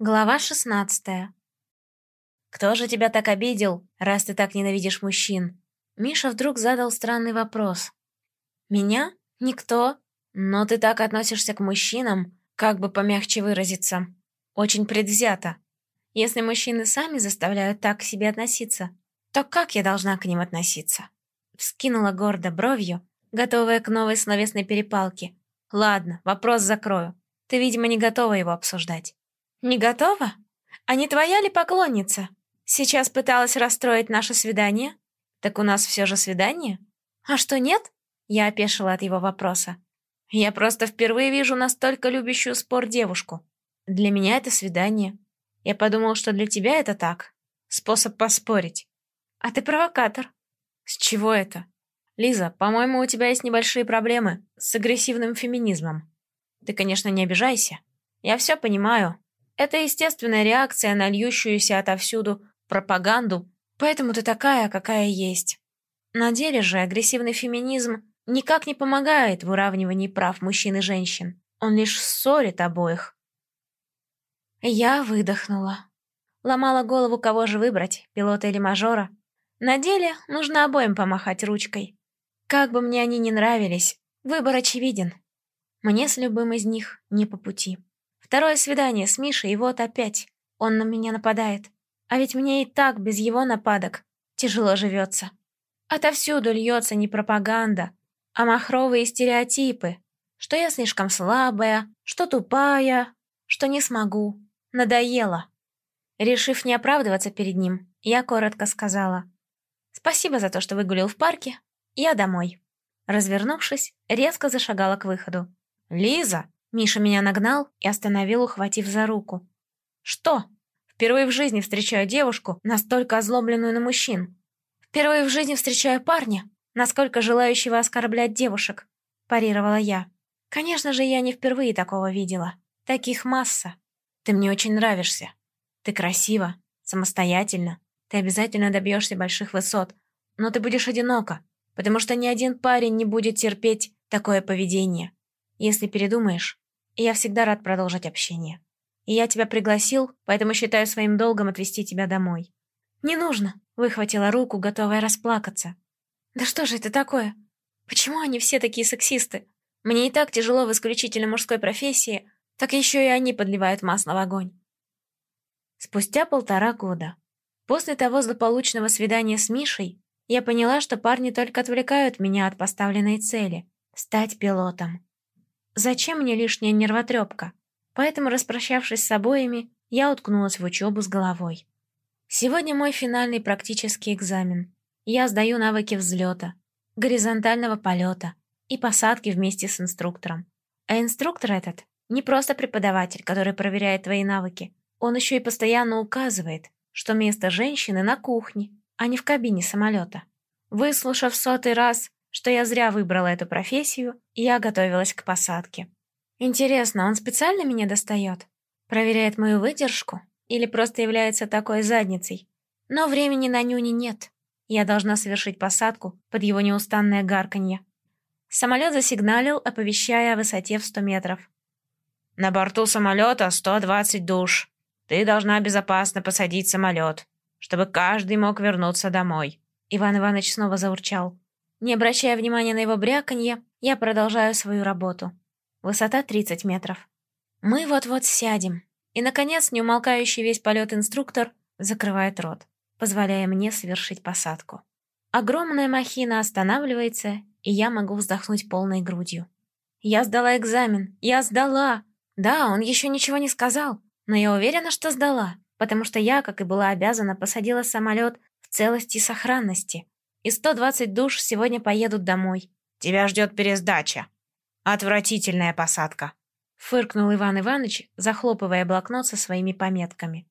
Глава шестнадцатая. «Кто же тебя так обидел, раз ты так ненавидишь мужчин?» Миша вдруг задал странный вопрос. «Меня? Никто. Но ты так относишься к мужчинам, как бы помягче выразиться. Очень предвзято. Если мужчины сами заставляют так к себе относиться, то как я должна к ним относиться?» Вскинула гордо бровью, готовая к новой словесной перепалке. «Ладно, вопрос закрою. Ты, видимо, не готова его обсуждать». «Не готова? А не твоя ли поклонница? Сейчас пыталась расстроить наше свидание? Так у нас все же свидание? А что, нет?» Я опешила от его вопроса. «Я просто впервые вижу настолько любящую спор девушку. Для меня это свидание. Я подумал, что для тебя это так. Способ поспорить. А ты провокатор». «С чего это?» «Лиза, по-моему, у тебя есть небольшие проблемы с агрессивным феминизмом. Ты, конечно, не обижайся. Я все понимаю, это естественная реакция на льющуюся отовсюду пропаганду, поэтому ты такая, какая есть. На деле же агрессивный феминизм никак не помогает в уравнивании прав мужчин и женщин. Он лишь ссорит обоих. Я выдохнула. Ломала голову, кого же выбрать, пилота или мажора. На деле нужно обоим помахать ручкой. Как бы мне они ни нравились, выбор очевиден. Мне с любым из них не по пути. Второе свидание с Мишей, и вот опять он на меня нападает. А ведь мне и так без его нападок тяжело живется. Отовсюду льется не пропаганда, а махровые стереотипы, что я слишком слабая, что тупая, что не смогу. Надоело. Решив не оправдываться перед ним, я коротко сказала. «Спасибо за то, что выгулил в парке. Я домой». Развернувшись, резко зашагала к выходу. «Лиза!» Миша меня нагнал и остановил, ухватив за руку. «Что? Впервые в жизни встречаю девушку, настолько озлобленную на мужчин. Впервые в жизни встречаю парня, насколько желающего оскорблять девушек», парировала я. «Конечно же, я не впервые такого видела. Таких масса. Ты мне очень нравишься. Ты красива, самостоятельна. Ты обязательно добьешься больших высот. Но ты будешь одинока, потому что ни один парень не будет терпеть такое поведение. Если передумаешь, я всегда рад продолжить общение. И я тебя пригласил, поэтому считаю своим долгом отвезти тебя домой». «Не нужно», — выхватила руку, готовая расплакаться. «Да что же это такое? Почему они все такие сексисты? Мне и так тяжело в исключительно мужской профессии, так еще и они подливают масло в огонь». Спустя полтора года, после того злополучного свидания с Мишей, я поняла, что парни только отвлекают меня от поставленной цели — стать пилотом. Зачем мне лишняя нервотрепка? Поэтому, распрощавшись с обоими, я уткнулась в учебу с головой. Сегодня мой финальный практический экзамен. Я сдаю навыки взлета, горизонтального полета и посадки вместе с инструктором. А инструктор этот не просто преподаватель, который проверяет твои навыки. Он еще и постоянно указывает, что место женщины на кухне, а не в кабине самолета. Выслушав сотый раз что я зря выбрала эту профессию, и я готовилась к посадке. Интересно, он специально меня достает? Проверяет мою выдержку? Или просто является такой задницей? Но времени на нюни нет. Я должна совершить посадку под его неустанное гарканье. Самолет засигналил, оповещая о высоте в 100 метров. «На борту самолета 120 душ. Ты должна безопасно посадить самолет, чтобы каждый мог вернуться домой». Иван Иванович снова заурчал. Не обращая внимания на его бряканье, я продолжаю свою работу. Высота 30 метров. Мы вот-вот сядем. И, наконец, неумолкающий весь полет инструктор закрывает рот, позволяя мне совершить посадку. Огромная махина останавливается, и я могу вздохнуть полной грудью. Я сдала экзамен. Я сдала. Да, он еще ничего не сказал, но я уверена, что сдала, потому что я, как и была обязана, посадила самолет в целости и сохранности и 120 душ сегодня поедут домой. Тебя ждет пересдача. Отвратительная посадка. Фыркнул Иван Иванович, захлопывая блокнот со своими пометками.